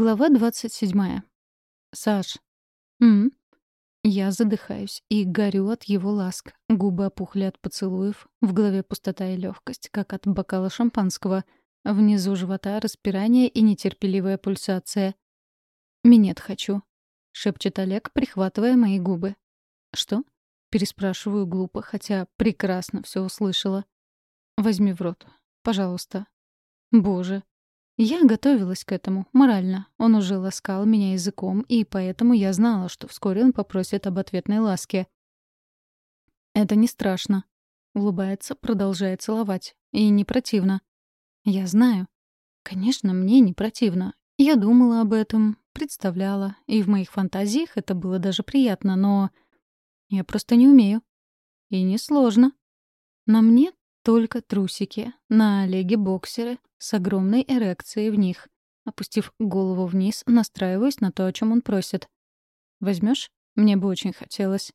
Глава 27. Саш. М? Я задыхаюсь и горю от его ласк. Губы опухли от поцелуев, в голове пустота и легкость, как от бокала шампанского. Внизу живота распирание и нетерпеливая пульсация. «Минет хочу», — шепчет Олег, прихватывая мои губы. «Что?» — переспрашиваю глупо, хотя прекрасно все услышала. «Возьми в рот. Пожалуйста». «Боже, я готовилась к этому, морально. Он уже ласкал меня языком, и поэтому я знала, что вскоре он попросит об ответной ласке. «Это не страшно», — улыбается, продолжая целовать. «И не противно». «Я знаю». «Конечно, мне не противно. Я думала об этом, представляла, и в моих фантазиях это было даже приятно, но... Я просто не умею. И несложно. На мне только трусики, на Олеге боксеры, с огромной эрекцией в них. Опустив голову вниз, настраиваюсь на то, о чем он просит. Возьмешь? Мне бы очень хотелось.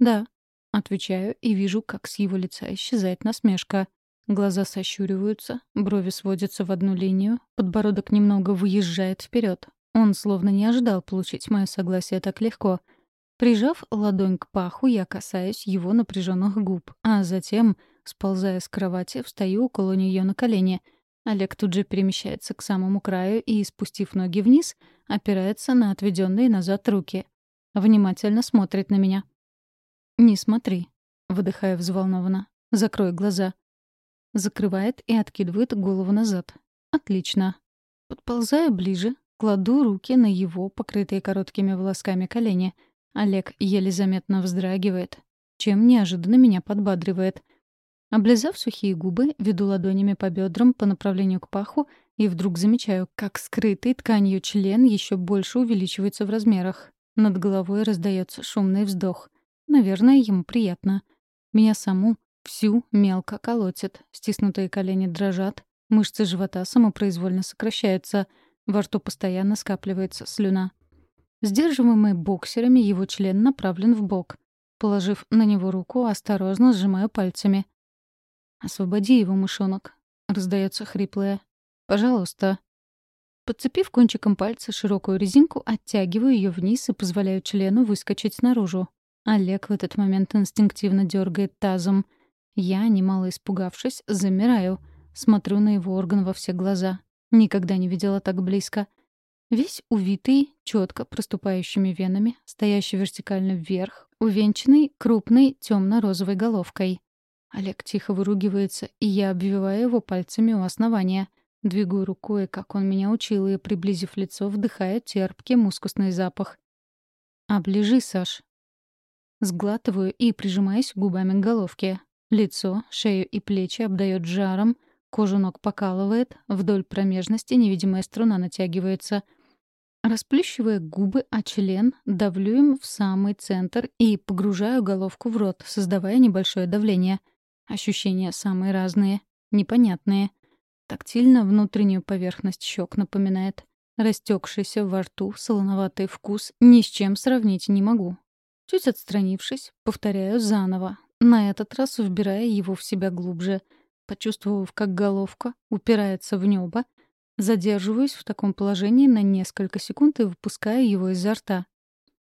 Да. Отвечаю и вижу, как с его лица исчезает насмешка. Глаза сощуриваются, брови сводятся в одну линию, подбородок немного выезжает вперед. Он словно не ожидал получить мое согласие так легко. Прижав ладонь к паху, я касаюсь его напряженных губ, а затем, сползая с кровати, встаю около нее на колени — Олег тут же перемещается к самому краю и, спустив ноги вниз, опирается на отведенные назад руки. Внимательно смотрит на меня. «Не смотри», — выдыхая взволнованно. «Закрой глаза». Закрывает и откидывает голову назад. «Отлично». Подползаю ближе, кладу руки на его, покрытые короткими волосками колени. Олег еле заметно вздрагивает, чем неожиданно меня подбадривает — Облизав сухие губы, веду ладонями по бедрам по направлению к паху и вдруг замечаю, как скрытый тканью член еще больше увеличивается в размерах. Над головой раздается шумный вздох. Наверное, ему приятно. Меня саму всю мелко колотит, стиснутые колени дрожат, мышцы живота самопроизвольно сокращаются, во рту постоянно скапливается слюна. Сдерживаемый боксерами, его член направлен в бок. Положив на него руку, осторожно сжимаю пальцами — «Освободи его, мышонок», — раздается хриплое. «Пожалуйста». Подцепив кончиком пальца широкую резинку, оттягиваю ее вниз и позволяю члену выскочить наружу. Олег в этот момент инстинктивно дергает тазом. Я, немало испугавшись, замираю. Смотрю на его орган во все глаза. Никогда не видела так близко. Весь увитый, четко проступающими венами, стоящий вертикально вверх, увенчанный крупной темно-розовой головкой. Олег тихо выругивается, и я обвиваю его пальцами у основания. Двигаю рукой, как он меня учил, и, приблизив лицо, вдыхаю терпкий мускусный запах. «Оближи, Саш». Сглатываю и прижимаюсь губами к головке. Лицо, шею и плечи обдает жаром, кожу ног покалывает, вдоль промежности невидимая струна натягивается. Расплющивая губы о член, давлю им в самый центр и погружаю головку в рот, создавая небольшое давление — Ощущения самые разные, непонятные. Тактильно внутреннюю поверхность щек напоминает. Растекшийся во рту солоноватый вкус ни с чем сравнить не могу. Чуть отстранившись, повторяю заново, на этот раз вбирая его в себя глубже. Почувствовав, как головка упирается в небо, задерживаюсь в таком положении на несколько секунд и выпускаю его изо рта.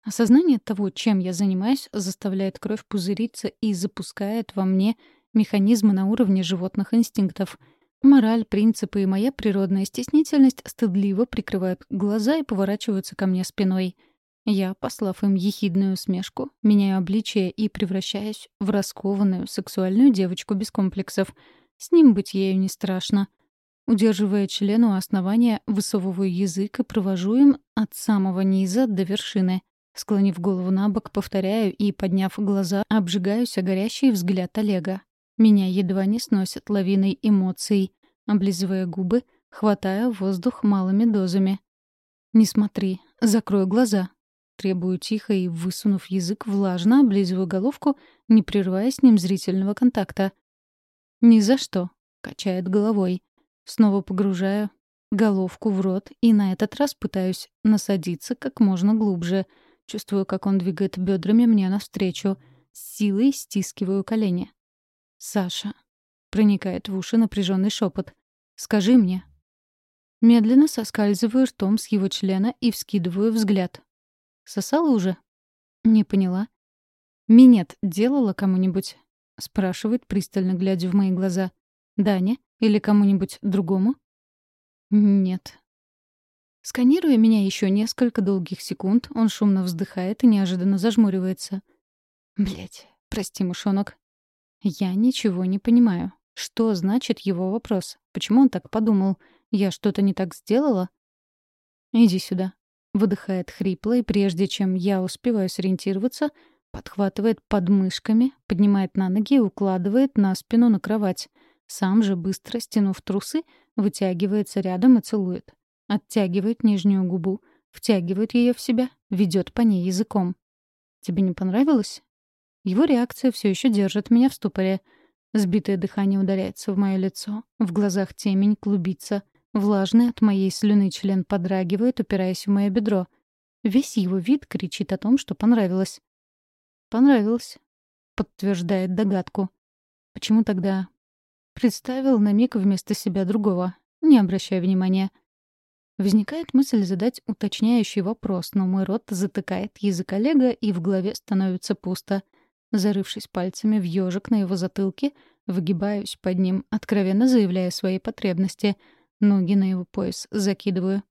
Осознание того, чем я занимаюсь, заставляет кровь пузыриться и запускает во мне механизмы на уровне животных инстинктов. Мораль, принципы и моя природная стеснительность стыдливо прикрывают глаза и поворачиваются ко мне спиной. Я, послав им ехидную усмешку, меняю обличие и превращаюсь в раскованную сексуальную девочку без комплексов. С ним быть ею не страшно. Удерживая член у основания, высовываю язык и провожу им от самого низа до вершины. Склонив голову на бок, повторяю и, подняв глаза, обжигаюсь о горящий взгляд Олега. Меня едва не сносят лавиной эмоций. Облизывая губы, хватая воздух малыми дозами. «Не смотри, закрой глаза». Требую тихо и, высунув язык, влажно облизываю головку, не прерывая с ним зрительного контакта. «Ни за что», — качает головой. Снова погружаю головку в рот и на этот раз пытаюсь насадиться как можно глубже. Чувствую, как он двигает бедрами мне навстречу. С силой стискиваю колени. «Саша», — проникает в уши напряженный шепот, — «скажи мне». Медленно соскальзываю ртом с его члена и вскидываю взгляд. «Сосала уже?» «Не поняла». «Минет делала кому-нибудь?» — спрашивает, пристально глядя в мои глаза. «Дане? Или кому-нибудь другому?» «Нет». Сканируя меня еще несколько долгих секунд, он шумно вздыхает и неожиданно зажмуривается. Блять, прости, мышонок. Я ничего не понимаю. Что значит его вопрос? Почему он так подумал? Я что-то не так сделала? Иди сюда. Выдыхает хрипло, и прежде чем я успеваю сориентироваться, подхватывает подмышками, поднимает на ноги и укладывает на спину на кровать. Сам же, быстро стянув трусы, вытягивается рядом и целует. Оттягивает нижнюю губу, втягивает ее в себя, ведет по ней языком. «Тебе не понравилось?» Его реакция все еще держит меня в ступоре. Сбитое дыхание ударяется в мое лицо, в глазах темень клубится. Влажный от моей слюны член подрагивает, упираясь в мое бедро. Весь его вид кричит о том, что понравилось. «Понравилось», — подтверждает догадку. «Почему тогда...» Представил на миг вместо себя другого, не обращая внимания. Возникает мысль задать уточняющий вопрос, но мой рот затыкает язык Олега, и в голове становится пусто. Зарывшись пальцами в ежик на его затылке, выгибаюсь под ним, откровенно заявляя свои потребности. Ноги на его пояс закидываю.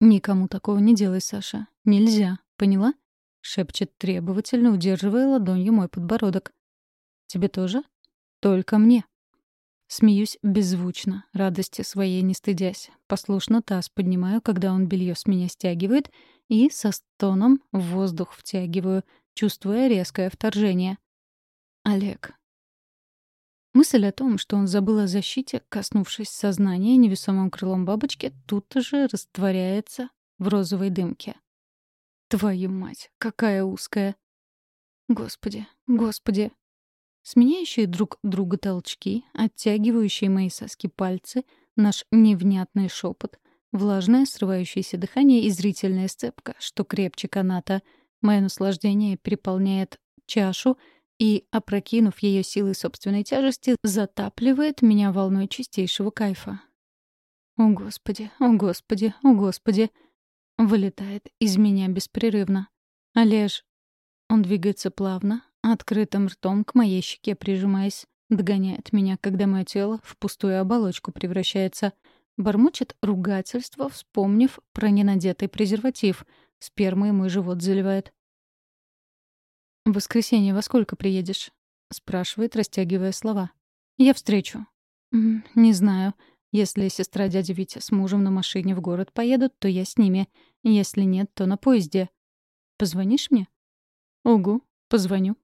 «Никому такого не делай, Саша. Нельзя. Поняла?» — шепчет требовательно, удерживая ладонью мой подбородок. «Тебе тоже?» «Только мне». Смеюсь беззвучно, радости своей не стыдясь. Послушно таз поднимаю, когда он белье с меня стягивает, и со стоном воздух втягиваю — чувствуя резкое вторжение. Олег. Мысль о том, что он забыл о защите, коснувшись сознания невесомым крылом бабочки, тут же растворяется в розовой дымке. Твою мать, какая узкая. Господи, господи. Сменяющие друг друга толчки, оттягивающие мои соски пальцы, наш невнятный шепот, влажное срывающееся дыхание и зрительная сцепка, что крепче каната — Мое наслаждение переполняет чашу и, опрокинув ее силой собственной тяжести, затапливает меня волной чистейшего кайфа. «О, Господи! О, Господи! О, Господи!» Вылетает из меня беспрерывно. «Олеж!» Он двигается плавно, открытым ртом к моей щеке прижимаясь, догоняет меня, когда мое тело в пустую оболочку превращается. Бормочет ругательство, вспомнив про ненадетый презерватив — Спермой мой живот заливает. «В воскресенье во сколько приедешь?» — спрашивает, растягивая слова. «Я встречу». «Не знаю. Если сестра дяди Витя с мужем на машине в город поедут, то я с ними. Если нет, то на поезде. Позвонишь мне?» «Угу, позвоню».